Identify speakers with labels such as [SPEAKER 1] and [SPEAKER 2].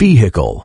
[SPEAKER 1] vehicle.